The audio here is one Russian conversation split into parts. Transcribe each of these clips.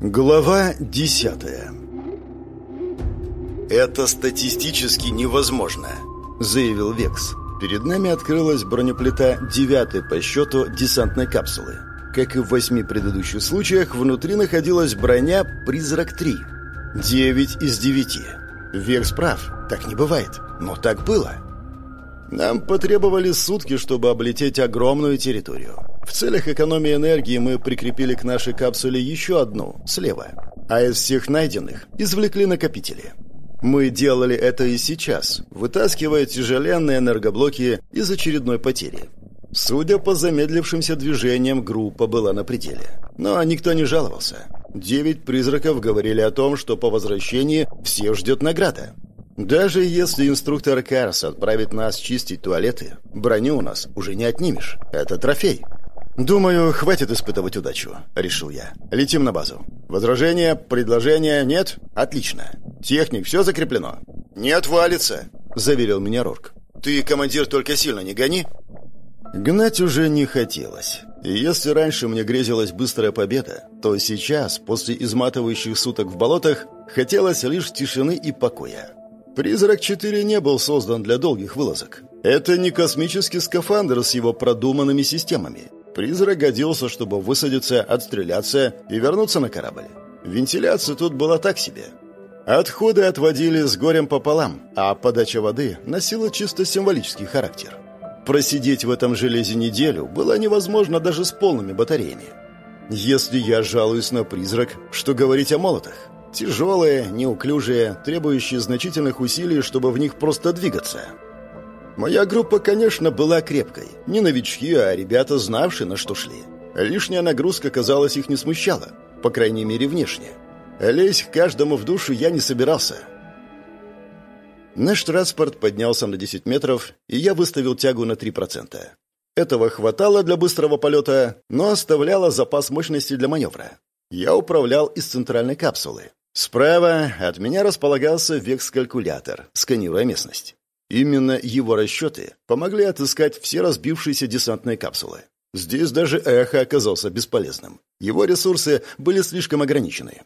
Глава десятая «Это статистически невозможно», — заявил Векс. Перед нами открылась бронеплита девятой по счету десантной капсулы. Как и в восьми предыдущих случаях, внутри находилась броня «Призрак-3». Девять из девяти. Векс прав, так не бывает, но так было. Нам потребовались сутки, чтобы облететь огромную территорию. В целях экономии энергии мы прикрепили к нашей капсуле еще одну, слева. А из всех найденных извлекли накопители. Мы делали это и сейчас, вытаскивая тяжеленные энергоблоки из очередной потери. Судя по замедлившимся движениям, группа была на пределе. Но никто не жаловался. Девять призраков говорили о том, что по возвращении всех ждет награда. Даже если инструктор Карс отправит нас чистить туалеты, броню у нас уже не отнимешь. Это трофей. «Думаю, хватит испытывать удачу», — решил я. «Летим на базу. Возражения, предложения нет? Отлично. Техник, все закреплено?» «Не отвалится», — заверил меня Рорк. «Ты, командир, только сильно не гони». Гнать уже не хотелось. И если раньше мне грезилась быстрая победа, то сейчас, после изматывающих суток в болотах, хотелось лишь тишины и покоя. «Призрак-4» не был создан для долгих вылазок. Это не космический скафандр с его продуманными системами. Призрак годился, чтобы высадиться, отстреляться и вернуться на корабль. Вентиляция тут была так себе. Отходы отводили с горем пополам, а подача воды носила чисто символический характер. Просидеть в этом железе неделю было невозможно даже с полными батареями. Если я жалуюсь на призрак, что говорить о молотах? Тяжелые, неуклюжие, требующие значительных усилий, чтобы в них просто двигаться – Моя группа, конечно, была крепкой. Не новички, а ребята, знавшие, на что шли. Лишняя нагрузка, казалось, их не смущала. По крайней мере, внешне. Лезть к каждому в душу я не собирался. Наш транспорт поднялся на 10 метров, и я выставил тягу на 3%. Этого хватало для быстрого полета, но оставляло запас мощности для маневра. Я управлял из центральной капсулы. Справа от меня располагался векс-калькулятор, сканируя местность. Именно его расчеты помогли отыскать все разбившиеся десантные капсулы. Здесь даже эхо оказался бесполезным. Его ресурсы были слишком ограничены.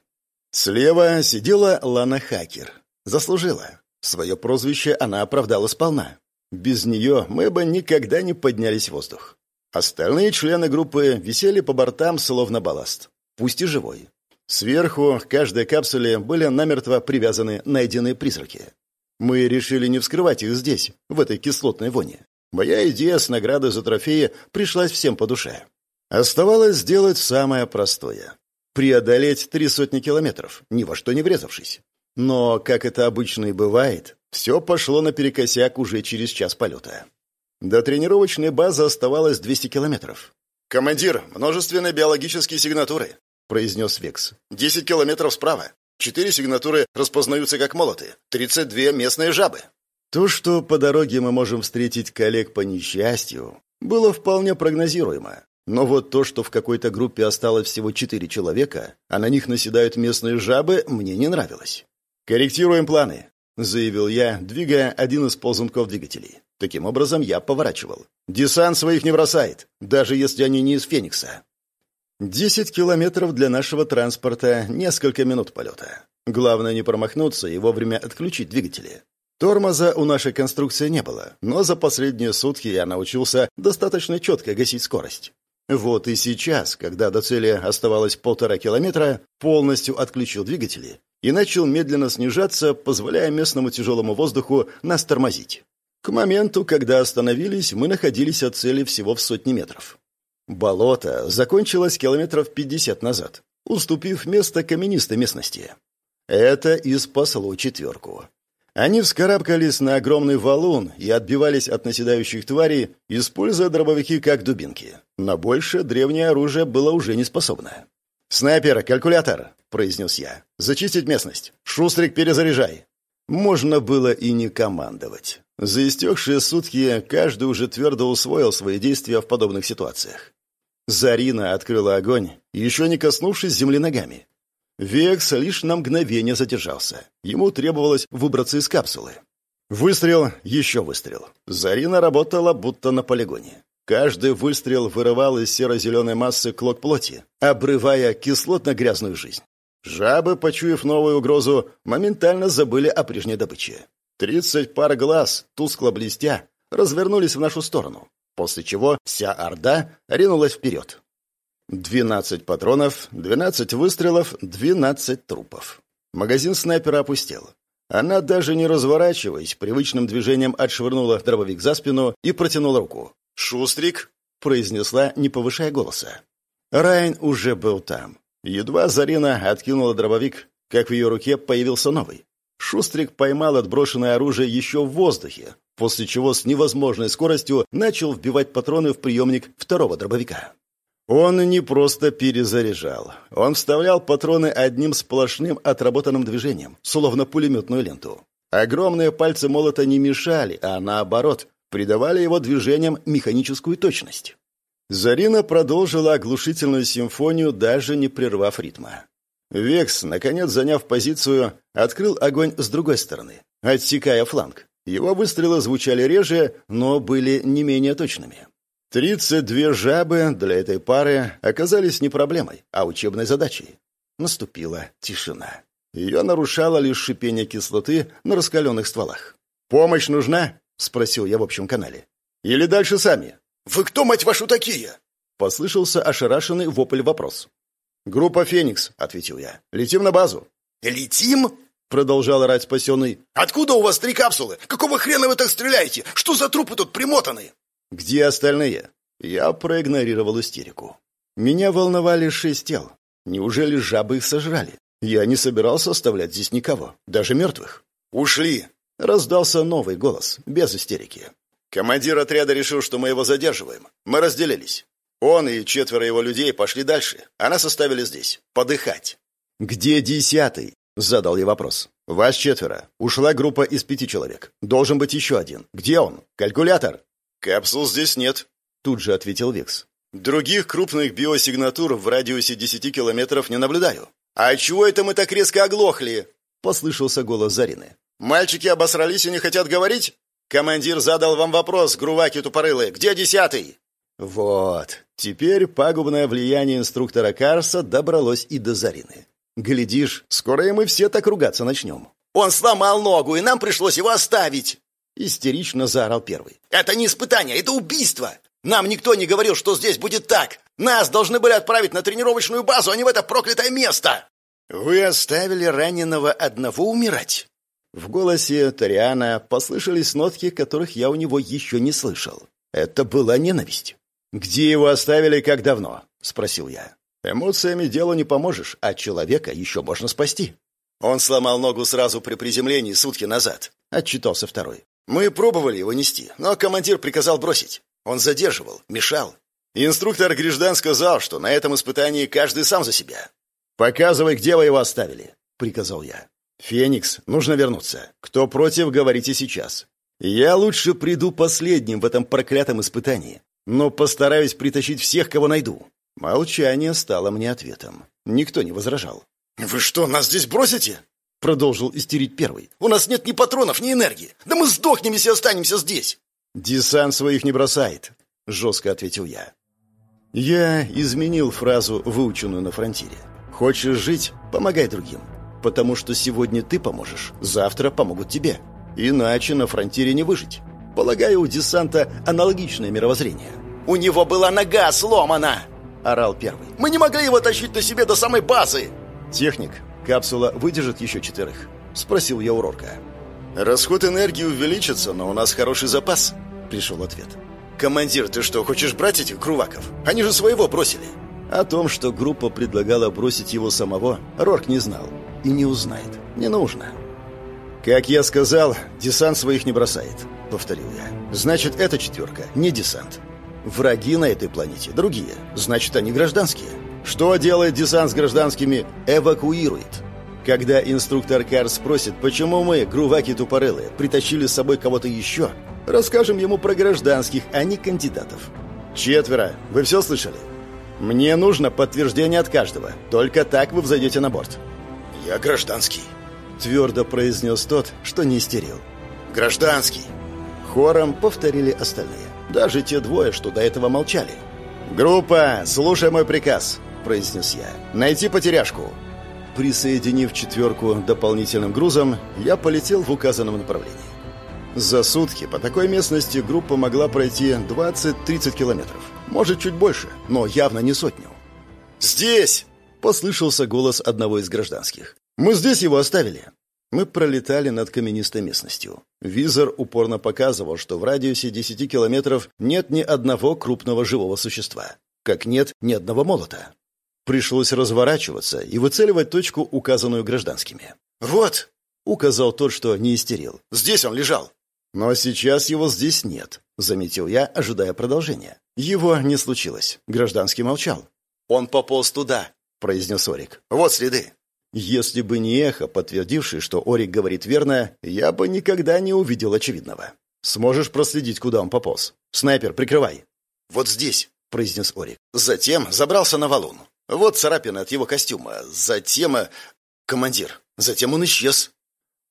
Слева сидела Лана Хакер. Заслужила. Свое прозвище она оправдала сполна. Без нее мы бы никогда не поднялись в воздух. Остальные члены группы висели по бортам словно балласт. Пусть и живой. Сверху к каждой капсуле были намертво привязаны найденные призраки. Мы решили не вскрывать их здесь, в этой кислотной воне. Моя идея с наградой за трофеи пришлась всем по душе. Оставалось сделать самое простое. Преодолеть три сотни километров, ни во что не врезавшись. Но, как это обычно и бывает, все пошло наперекосяк уже через час полета. До тренировочной базы оставалось 200 километров. «Командир, множественные биологические сигнатуры», — произнес Векс. «Десять километров справа. Четыре сигнатуры распознаются как молоты. Тридцать две местные жабы. То, что по дороге мы можем встретить коллег по несчастью, было вполне прогнозируемо. Но вот то, что в какой-то группе осталось всего четыре человека, а на них наседают местные жабы, мне не нравилось. «Корректируем планы», — заявил я, двигая один из ползунков двигателей. Таким образом, я поворачивал. «Десант своих не бросает, даже если они не из Феникса». Десять километров для нашего транспорта, несколько минут полета. Главное не промахнуться и вовремя отключить двигатели. Тормоза у нашей конструкции не было, но за последние сутки я научился достаточно четко гасить скорость. Вот и сейчас, когда до цели оставалось полтора километра, полностью отключил двигатели и начал медленно снижаться, позволяя местному тяжелому воздуху нас тормозить. К моменту, когда остановились, мы находились от цели всего в сотни метров. Болото закончилось километров 50 назад, уступив место каменистой местности. Это и спасло четверку. Они вскарабкались на огромный валун и отбивались от наседающих тварей, используя дробовики как дубинки. На больше древнее оружие было уже не способно. «Снайпер, калькулятор!» — произнес я. «Зачистить местность. Шустрик, перезаряжай!» Можно было и не командовать. За истекшие сутки каждый уже твердо усвоил свои действия в подобных ситуациях. Зарина открыла огонь, еще не коснувшись земли ногами. Векс лишь на мгновение задержался. Ему требовалось выбраться из капсулы. Выстрел, еще выстрел. Зарина работала будто на полигоне. Каждый выстрел вырывал из серо-зеленой массы клок плоти, обрывая кислотно-грязную жизнь. Жабы, почуяв новую угрозу, моментально забыли о прежней добыче. Тридцать пар глаз, тускло блестя, развернулись в нашу сторону, после чего вся орда ринулась вперед. Двенадцать патронов, двенадцать выстрелов, двенадцать трупов. Магазин снайпера опустел. Она, даже не разворачиваясь, привычным движением отшвырнула дробовик за спину и протянула руку. «Шустрик!» — произнесла, не повышая голоса. Райн уже был там. Едва Зарина откинула дробовик, как в ее руке появился новый. Шустрик поймал отброшенное оружие еще в воздухе, после чего с невозможной скоростью начал вбивать патроны в приемник второго дробовика. Он не просто перезаряжал. Он вставлял патроны одним сплошным отработанным движением, словно пулеметную ленту. Огромные пальцы молота не мешали, а наоборот, придавали его движениям механическую точность. Зарина продолжила оглушительную симфонию, даже не прервав ритма. Векс, наконец заняв позицию, открыл огонь с другой стороны, отсекая фланг. Его выстрелы звучали реже, но были не менее точными. Тридцать две жабы для этой пары оказались не проблемой, а учебной задачей. Наступила тишина. Ее нарушало лишь шипение кислоты на раскаленных стволах. «Помощь нужна?» — спросил я в общем канале. «Или дальше сами?» «Вы кто, мать вашу, такие?» — послышался ошарашенный вопль вопрос. «Группа «Феникс», — ответил я. «Летим на базу». «Летим?» — продолжал орать спасенный. «Откуда у вас три капсулы? Какого хрена вы так стреляете? Что за трупы тут примотаны?» «Где остальные?» Я проигнорировал истерику. Меня волновали шесть тел. Неужели жабы их сожрали? Я не собирался оставлять здесь никого, даже мертвых. «Ушли!» — раздался новый голос, без истерики. Командир отряда решил, что мы его задерживаем. Мы разделились. Он и четверо его людей пошли дальше, а нас оставили здесь, подыхать. «Где десятый?» — задал я вопрос. «Вас четверо. Ушла группа из пяти человек. Должен быть еще один. Где он? Калькулятор?» «Капсул здесь нет», — тут же ответил Викс. «Других крупных биосигнатур в радиусе десяти километров не наблюдаю». «А чего это мы так резко оглохли?» — послышался голос Зарины. «Мальчики обосрались и не хотят говорить?» «Командир задал вам вопрос, груваки тупорылые. Где десятый?» Вот. Теперь пагубное влияние инструктора Карса добралось и до Зарины. Глядишь, скоро и мы все так ругаться начнем. «Он сломал ногу, и нам пришлось его оставить!» Истерично заорал первый. «Это не испытание, это убийство! Нам никто не говорил, что здесь будет так! Нас должны были отправить на тренировочную базу, а не в это проклятое место!» «Вы оставили раненого одного умирать?» В голосе Ториана послышались нотки, которых я у него еще не слышал. Это была ненависть. «Где его оставили, как давно?» — спросил я. «Эмоциями делу не поможешь, а человека еще можно спасти». «Он сломал ногу сразу при приземлении сутки назад», — отчитался второй. Мы пробовали его нести, но командир приказал бросить. Он задерживал, мешал. Инструктор Гриждан сказал, что на этом испытании каждый сам за себя. «Показывай, где вы его оставили», — приказал я. «Феникс, нужно вернуться. Кто против, говорите сейчас. Я лучше приду последним в этом проклятом испытании, но постараюсь притащить всех, кого найду». Молчание стало мне ответом. Никто не возражал. «Вы что, нас здесь бросите?» Продолжил истерить первый. «У нас нет ни патронов, ни энергии. Да мы сдохнем, если останемся здесь!» «Десант своих не бросает», — жестко ответил я. Я изменил фразу, выученную на фронтире. «Хочешь жить? Помогай другим. Потому что сегодня ты поможешь, завтра помогут тебе. Иначе на фронтире не выжить. Полагаю, у десанта аналогичное мировоззрение». «У него была нога сломана!» — орал первый. «Мы не могли его тащить на себе до самой базы!» «Техник, «Капсула выдержит еще четверых?» — спросил я у Рорка. «Расход энергии увеличится, но у нас хороший запас», — пришел ответ. «Командир, ты что, хочешь брать этих круваков? Они же своего бросили». О том, что группа предлагала бросить его самого, Рорк не знал. И не узнает. Не нужно. «Как я сказал, десант своих не бросает», — повторил я. «Значит, эта четверка не десант. Враги на этой планете другие. Значит, они гражданские. Что делает десант с гражданскими? Эвакуирует. Когда инструктор Кар спросит, почему мы, груваки тупорылые, притащили с собой кого-то еще, расскажем ему про гражданских, а не кандидатов. Четверо. Вы все слышали? Мне нужно подтверждение от каждого. Только так вы взойдете на борт. Я гражданский. Твердо произнес тот, что не истерил. Гражданский. Хором повторили остальные. Даже те двое, что до этого молчали. «Группа, слушай мой приказ», — произнес я. «Найти потеряшку». Присоединив четверку дополнительным грузом, я полетел в указанном направлении. За сутки по такой местности группа могла пройти 20-30 километров. Может, чуть больше, но явно не сотню. «Здесь!» — послышался голос одного из гражданских. «Мы здесь его оставили!» Мы пролетали над каменистой местностью. Визор упорно показывал, что в радиусе 10 километров нет ни одного крупного живого существа. Как нет ни одного молота. Пришлось разворачиваться и выцеливать точку, указанную гражданскими. «Вот!» — указал тот, что не истерил. «Здесь он лежал!» «Но сейчас его здесь нет», — заметил я, ожидая продолжения. Его не случилось. Гражданский молчал. «Он пополз туда», — произнес Орик. «Вот следы». Если бы не эхо, подтвердивший, что Орик говорит верно, я бы никогда не увидел очевидного. Сможешь проследить, куда он пополз? Снайпер, прикрывай. Вот здесь, произнес Орик. Затем забрался на валун. Вот царапина от его костюма. Затем... Э, командир. Затем он исчез.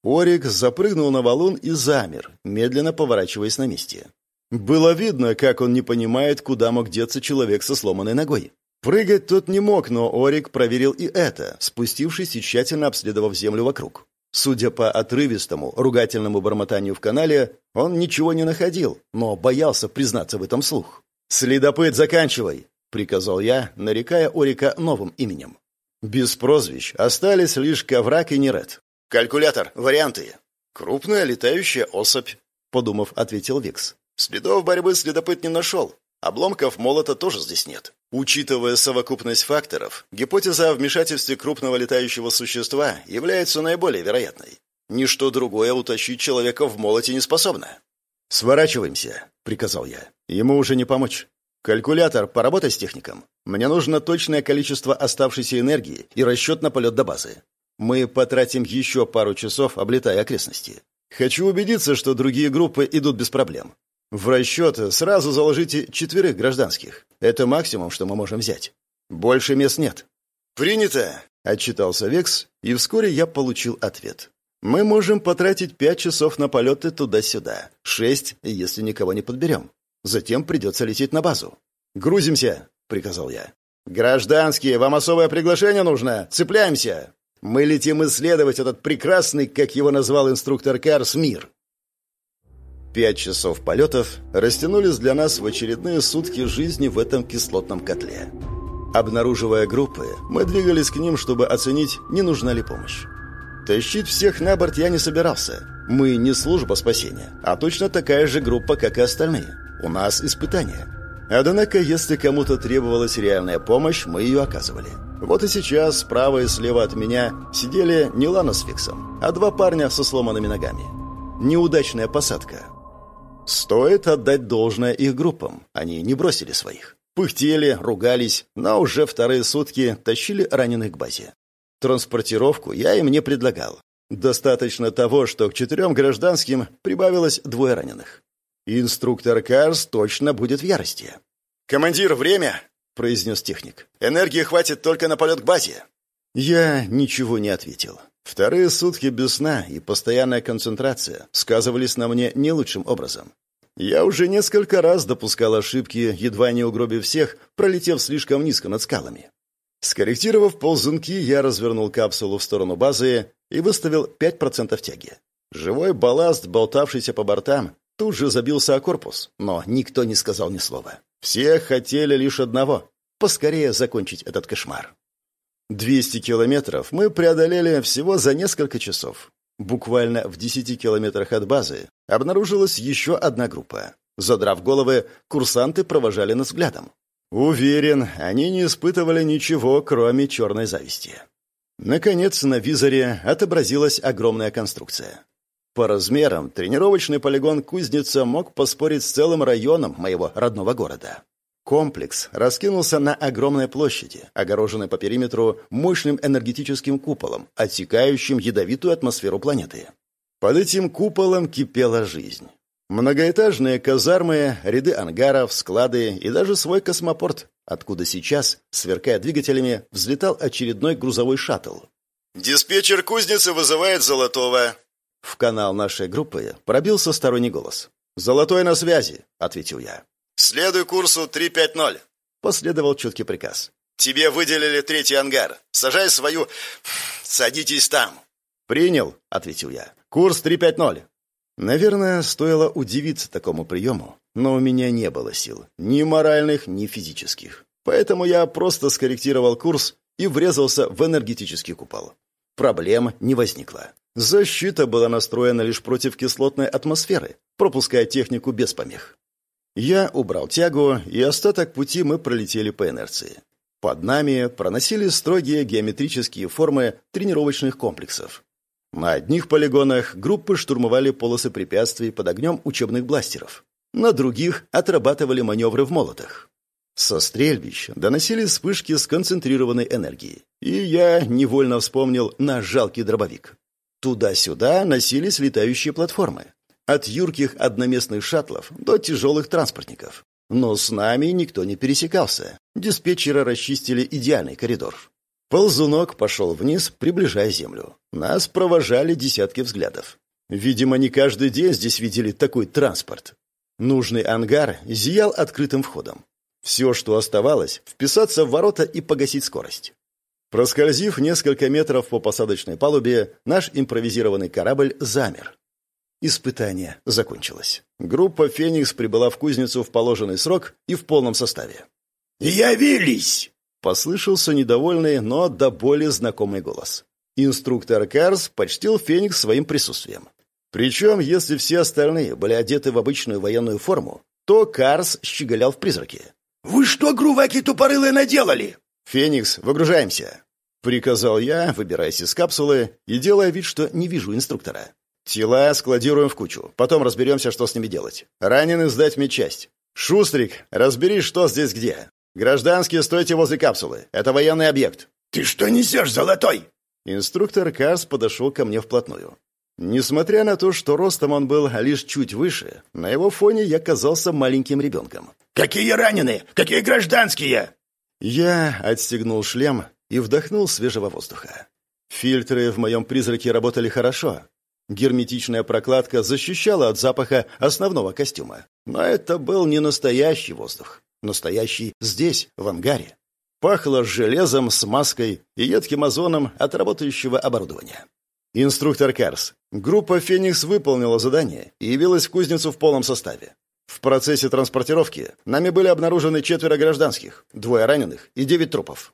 Орик запрыгнул на валун и замер, медленно поворачиваясь на месте. Было видно, как он не понимает, куда мог деться человек со сломанной ногой. Прыгать тот не мог, но Орик проверил и это, спустившись и тщательно обследовав землю вокруг. Судя по отрывистому, ругательному бормотанию в канале, он ничего не находил, но боялся признаться в этом слух. «Следопыт, заканчивай!» — приказал я, нарекая Орика новым именем. Без прозвищ остались лишь Коврак и Нерет. «Калькулятор, варианты!» «Крупная летающая особь», — подумав, ответил Викс. «Следов борьбы следопыт не нашел. Обломков молота тоже здесь нет. Учитывая совокупность факторов, гипотеза о вмешательстве крупного летающего существа является наиболее вероятной. Ничто другое утащить человека в молоте не способно. «Сворачиваемся», — приказал я. «Ему уже не помочь. Калькулятор, поработай с техником. Мне нужно точное количество оставшейся энергии и расчет на полет до базы. Мы потратим еще пару часов, облетая окрестности. Хочу убедиться, что другие группы идут без проблем. В расчет сразу заложите четверых гражданских. Это максимум, что мы можем взять. Больше мест нет. Принято, отчитался Векс, и вскоре я получил ответ. Мы можем потратить пять часов на полеты туда-сюда, шесть, если никого не подберем. Затем придется лететь на базу. «Грузимся!» — приказал я. «Гражданские, вам особое приглашение нужно! Цепляемся! Мы летим исследовать этот прекрасный, как его назвал инструктор Карс, мир!» Пять часов полетов растянулись для нас в очередные сутки жизни в этом кислотном котле. Обнаруживая группы, мы двигались к ним, чтобы оценить, не нужна ли помощь. Тащить всех на борт я не собирался. Мы не служба спасения, а точно такая же группа, как и остальные. У нас испытания. Однако, если кому-то требовалась реальная помощь, мы ее оказывали. Вот и сейчас справа и слева от меня сидели не Лана с Фиксом, а два парня со сломанными ногами. Неудачная посадка. Стоит отдать должное их группам. Они не бросили своих. Пыхтели, ругались, но уже вторые сутки тащили раненых к базе. Транспортировку я им не предлагал. Достаточно того, что к четырем гражданским прибавилось двое раненых. Инструктор Карс точно будет в ярости. «Командир, время!» — произнес техник. «Энергии хватит только на полет к базе». Я ничего не ответил. Вторые сутки без сна и постоянная концентрация сказывались на мне не лучшим образом. Я уже несколько раз допускал ошибки, едва не угробив всех, пролетев слишком низко над скалами. Скорректировав ползунки, я развернул капсулу в сторону базы и выставил 5% тяги. Живой балласт, болтавшийся по бортам, тут же забился о корпус, но никто не сказал ни слова. Все хотели лишь одного — поскорее закончить этот кошмар. 200 километров мы преодолели всего за несколько часов. Буквально в 10 километрах от базы обнаружилась еще одна группа. Задрав головы, курсанты провожали нас взглядом. Уверен, они не испытывали ничего, кроме черной зависти. Наконец, на визоре отобразилась огромная конструкция. По размерам тренировочный полигон «Кузница» мог поспорить с целым районом моего родного города. Комплекс раскинулся на огромной площади, огороженной по периметру мощным энергетическим куполом, отсекающим ядовитую атмосферу планеты. Под этим куполом кипела жизнь. Многоэтажные казармы, ряды ангаров, склады и даже свой космопорт, откуда сейчас, сверкая двигателями, взлетал очередной грузовой шаттл. «Диспетчер кузницы вызывает Золотого». В канал нашей группы пробился сторонний голос. «Золотой на связи», — ответил я. «Следуй курсу 350», — последовал четкий приказ. Тебе выделили третий ангар. Сажай свою... Садитесь там». «Принял», — ответил я. «Курс 350». Наверное, стоило удивиться такому приему, но у меня не было сил, ни моральных, ни физических. Поэтому я просто скорректировал курс и врезался в энергетический купол. Проблем не возникло. Защита была настроена лишь против кислотной атмосферы, пропуская технику без помех. Я убрал тягу, и остаток пути мы пролетели по инерции. Под нами проносили строгие геометрические формы тренировочных комплексов. На одних полигонах группы штурмовали полосы препятствий под огнем учебных бластеров. На других отрабатывали маневры в молотах. Со стрельбищ доносились вспышки сконцентрированной энергии, и я невольно вспомнил наш жалкий дробовик. Туда-сюда носились летающие платформы. От юрких одноместных шаттлов до тяжелых транспортников. Но с нами никто не пересекался. Диспетчеры расчистили идеальный коридор. Ползунок пошел вниз, приближая землю. Нас провожали десятки взглядов. Видимо, не каждый день здесь видели такой транспорт. Нужный ангар зиял открытым входом. Все, что оставалось, вписаться в ворота и погасить скорость. Проскользив несколько метров по посадочной палубе, наш импровизированный корабль замер. Испытание закончилось. Группа «Феникс» прибыла в кузницу в положенный срок и в полном составе. «Явились!» — послышался недовольный, но до боли знакомый голос. Инструктор Карс почтил «Феникс» своим присутствием. Причем, если все остальные были одеты в обычную военную форму, то Карс щеголял в призраке. «Вы что, груваки тупорылые, наделали?» «Феникс, выгружаемся!» — приказал я, выбираясь из капсулы и делая вид, что не вижу инструктора. Тела складируем в кучу. Потом разберемся, что с ними делать. Раненых сдать в медчасть. Шустрик, разберись, что здесь где. Гражданские, стойте возле капсулы. Это военный объект. Ты что несешь, золотой? Инструктор Карс подошел ко мне вплотную. Несмотря на то, что ростом он был лишь чуть выше, на его фоне я казался маленьким ребенком. «Какие раненые? Какие гражданские?» Я отстегнул шлем и вдохнул свежего воздуха. Фильтры в моем призраке работали хорошо, Герметичная прокладка защищала от запаха основного костюма. Но это был не настоящий воздух. Настоящий здесь, в ангаре. Пахло железом, смазкой и едким озоном от работающего оборудования. Инструктор Карс. Группа «Феникс» выполнила задание и явилась в кузницу в полном составе. В процессе транспортировки нами были обнаружены четверо гражданских, двое раненых и девять трупов.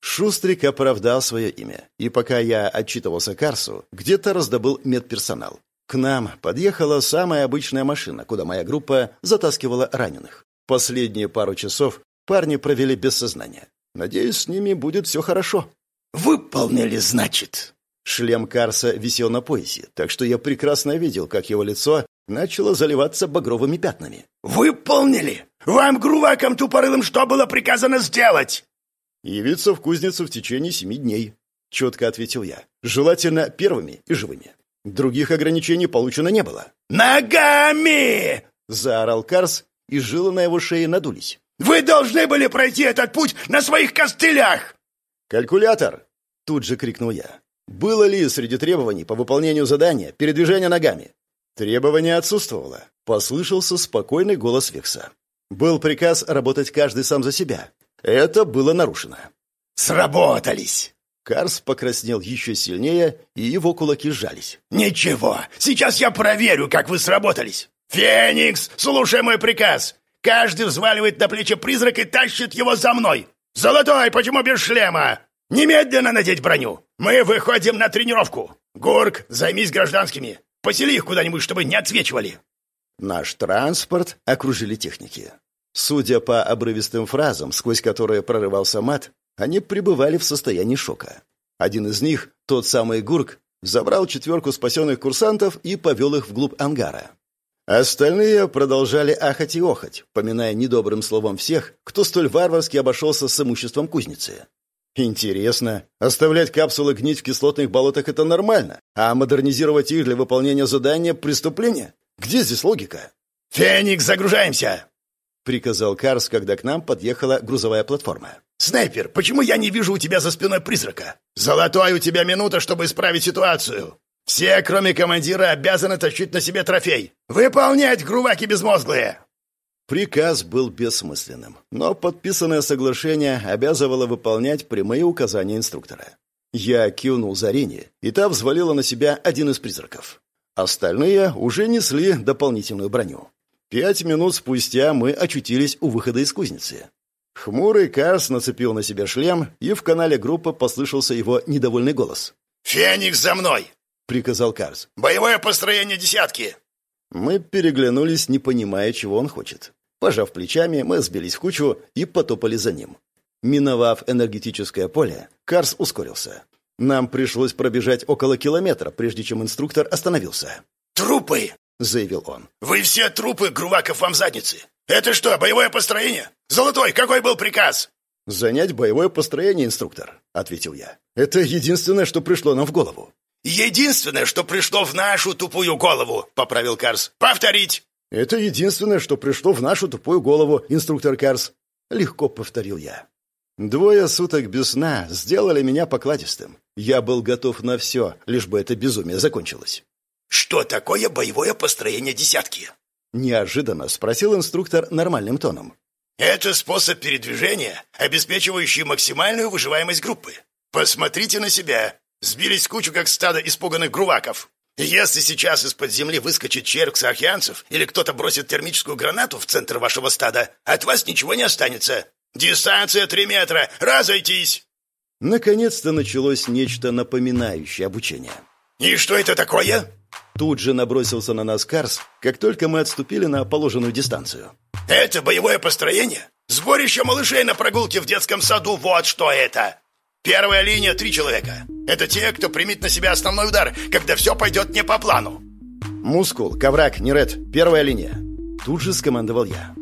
Шустрик оправдал свое имя, и пока я отчитывался Карсу, где-то раздобыл медперсонал. К нам подъехала самая обычная машина, куда моя группа затаскивала раненых. Последние пару часов парни провели без сознания. Надеюсь, с ними будет все хорошо. «Выполнили, значит?» Шлем Карса висел на поясе, так что я прекрасно видел, как его лицо начало заливаться багровыми пятнами. «Выполнили! Вам, грувакам тупорылым, что было приказано сделать?» «Явиться в кузницу в течение семи дней», — четко ответил я. «Желательно первыми и живыми. Других ограничений получено не было». «Ногами!» — заорал Карс, и жилы на его шее надулись. «Вы должны были пройти этот путь на своих костылях!» «Калькулятор!» — тут же крикнул я. «Было ли среди требований по выполнению задания передвижение ногами?» Требование отсутствовало. Послышался спокойный голос Векса. Был приказ работать каждый сам за себя. Это было нарушено. «Сработались!» Карс покраснел еще сильнее, и его кулаки сжались. «Ничего, сейчас я проверю, как вы сработались. Феникс, слушай мой приказ. Каждый взваливает на плечи призрак и тащит его за мной. Золотой, почему без шлема? Немедленно надеть броню. Мы выходим на тренировку. Горг, займись гражданскими. Посели их куда-нибудь, чтобы не отсвечивали». Наш транспорт окружили техники. Судя по обрывистым фразам, сквозь которые прорывался мат, они пребывали в состоянии шока. Один из них, тот самый Гурк, забрал четверку спасенных курсантов и повел их вглубь ангара. Остальные продолжали ахать и охать, поминая недобрым словом всех, кто столь варварски обошелся с имуществом кузницы. Интересно, оставлять капсулы гнить в кислотных болотах – это нормально, а модернизировать их для выполнения задания – преступление? Где здесь логика? «Феникс, загружаемся!» Приказал Карс, когда к нам подъехала грузовая платформа. «Снайпер, почему я не вижу у тебя за спиной призрака? Золотой у тебя минута, чтобы исправить ситуацию. Все, кроме командира, обязаны тащить на себе трофей. Выполнять, груваки безмозглые!» Приказ был бессмысленным, но подписанное соглашение обязывало выполнять прямые указания инструктора. Я кивнул Зарине, и та взвалила на себя один из призраков. Остальные уже несли дополнительную броню. Пять минут спустя мы очутились у выхода из кузницы. Хмурый Карс нацепил на себя шлем, и в канале группы послышался его недовольный голос. «Феникс за мной!» — приказал Карс. «Боевое построение десятки!» Мы переглянулись, не понимая, чего он хочет. Пожав плечами, мы сбились в кучу и потопали за ним. Миновав энергетическое поле, Карс ускорился. Нам пришлось пробежать около километра, прежде чем инструктор остановился. «Трупы!» — заявил он. «Вы все трупы, Груваков вам задницы! Это что, боевое построение? Золотой, какой был приказ?» «Занять боевое построение, инструктор», — ответил я. «Это единственное, что пришло нам в голову». «Единственное, что пришло в нашу тупую голову», — поправил Карс. «Повторить!» «Это единственное, что пришло в нашу тупую голову, инструктор Карс», — легко повторил я. Двое суток без сна сделали меня покладистым. Я был готов на все, лишь бы это безумие закончилось. «Что такое боевое построение десятки?» Неожиданно спросил инструктор нормальным тоном. «Это способ передвижения, обеспечивающий максимальную выживаемость группы. Посмотрите на себя. Сбились в кучу, как стадо испуганных груваков. Если сейчас из-под земли выскочит червь сахьянцев или кто-то бросит термическую гранату в центр вашего стада, от вас ничего не останется. Дистанция три метра. Разойтись!» Наконец-то началось нечто напоминающее обучение. «И что это такое?» Тут же набросился на нас Карс, как только мы отступили на положенную дистанцию. «Это боевое построение? Сборище малышей на прогулке в детском саду, вот что это! Первая линия — три человека. Это те, кто примет на себя основной удар, когда все пойдет не по плану. Мускул, коврак, неред, первая линия. Тут же скомандовал я.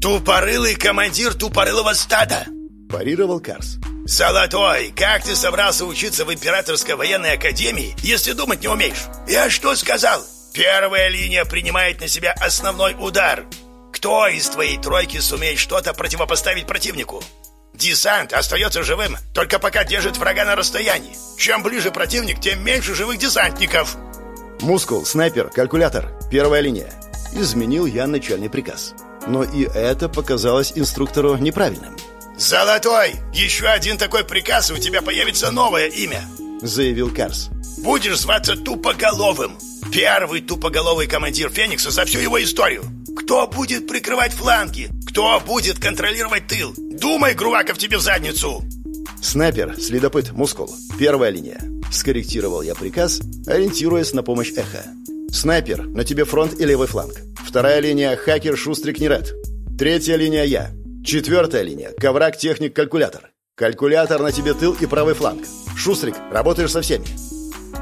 Тупорылый командир тупорылого стада. Парировал Карс. «Золотой, как ты собрался учиться в Императорской военной академии, если думать не умеешь? Я что сказал? Первая линия принимает на себя основной удар. Кто из твоей тройки сумеет что-то противопоставить противнику? Десант остается живым, только пока держит врага на расстоянии. Чем ближе противник, тем меньше живых десантников. Мускул, снайпер, калькулятор, первая линия. Изменил я начальный приказ. Но и это показалось инструктору неправильным. «Золотой! Еще один такой приказ, и у тебя появится новое имя!» Заявил Карс. «Будешь зваться Тупоголовым! Первый тупоголовый командир Феникса за всю его историю! Кто будет прикрывать фланги? Кто будет контролировать тыл? Думай, Груваков, тебе в задницу!» «Снайпер, следопыт, мускул. Первая линия». Скорректировал я приказ, ориентируясь на помощь эхо. «Снайпер, на тебе фронт и левый фланг. Вторая линия — хакер, шустрик, неред. Третья линия — я. Четвертая линия — коврак, техник, калькулятор. Калькулятор на тебе тыл и правый фланг. Шустрик, работаешь со всеми».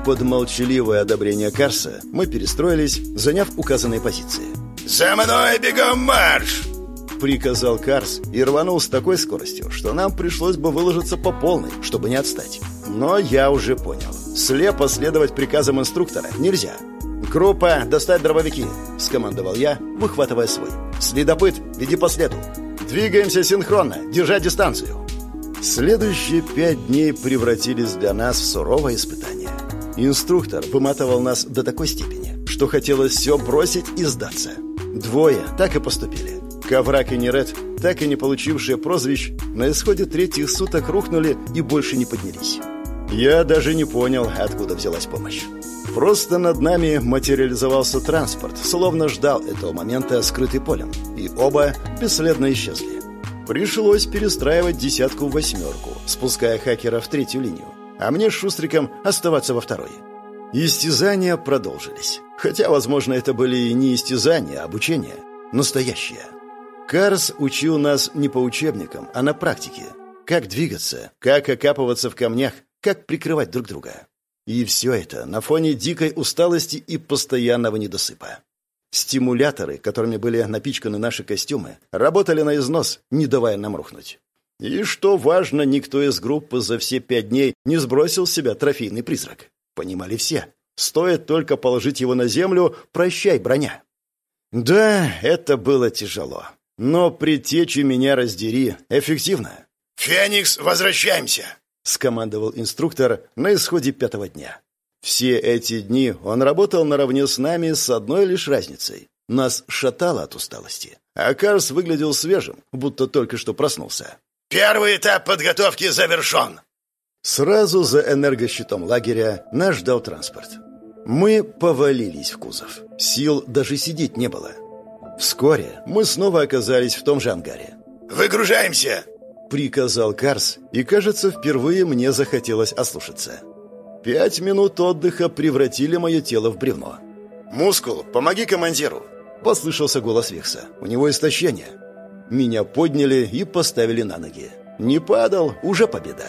Под молчаливое одобрение Карса мы перестроились, заняв указанные позиции. «За мной бегом марш!» Приказал Карс и рванул с такой скоростью, что нам пришлось бы выложиться по полной, чтобы не отстать. Но я уже понял. Слепо следовать приказам инструктора нельзя. «Группа, достать дробовики!» — скомандовал я, выхватывая свой. «Следопыт, веди по следу! Двигаемся синхронно, держать дистанцию!» Следующие пять дней превратились для нас в суровое испытание. Инструктор выматывал нас до такой степени, что хотелось все бросить и сдаться. Двое так и поступили. Коврак и Нерет, так и не получившие прозвищ, на исходе третьих суток рухнули и больше не поднялись. Я даже не понял, откуда взялась помощь. Просто над нами материализовался транспорт, словно ждал этого момента скрытый полем, и оба бесследно исчезли. Пришлось перестраивать десятку в восьмерку, спуская хакера в третью линию, а мне с Шустриком оставаться во второй. Истязания продолжились. Хотя, возможно, это были и не истязания, а обучение. Настоящее. Карс учил нас не по учебникам, а на практике. Как двигаться, как окапываться в камнях, как прикрывать друг друга. И все это на фоне дикой усталости и постоянного недосыпа. Стимуляторы, которыми были напичканы наши костюмы, работали на износ, не давая нам рухнуть. И, что важно, никто из группы за все пять дней не сбросил с себя трофейный призрак. Понимали все. Стоит только положить его на землю, прощай, броня. Да, это было тяжело. Но предтечи меня раздери эффективно. «Феникс, возвращаемся!» — скомандовал инструктор на исходе пятого дня. Все эти дни он работал наравне с нами с одной лишь разницей. Нас шатало от усталости, а Карс выглядел свежим, будто только что проснулся. «Первый этап подготовки завершен!» Сразу за энергощитом лагеря нас ждал транспорт. Мы повалились в кузов. Сил даже сидеть не было. Вскоре мы снова оказались в том же ангаре. «Выгружаемся!» — приказал Карс, и, кажется, впервые мне захотелось ослушаться. Пять минут отдыха превратили мое тело в бревно. «Мускул, помоги командиру!» — послышался голос Викса. «У него истощение». Меня подняли и поставили на ноги. Не падал, уже победа.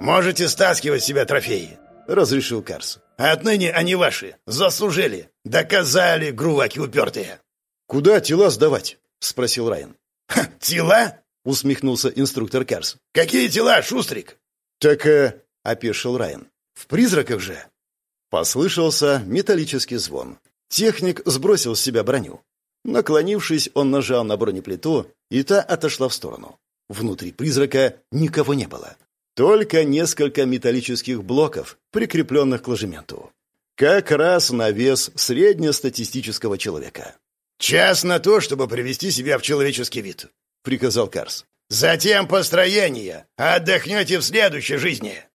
«Можете стаскивать себя трофеи», — разрешил Карс. «Отныне они ваши. Заслужили. Доказали, груваки упертые». «Куда тела сдавать?» — спросил Райан. «Тела?» — усмехнулся инструктор Карс. «Какие тела, Шустрик?» «Так, э...» — опешил Райан. «В призраках же!» Послышался металлический звон. Техник сбросил с себя броню. Наклонившись, он нажал на бронеплиту, и та отошла в сторону. Внутри призрака никого не было. Только несколько металлических блоков, прикрепленных к ложементу. Как раз на вес среднестатистического человека. «Час на то, чтобы привести себя в человеческий вид», — приказал Карс. «Затем построение. Отдохнете в следующей жизни».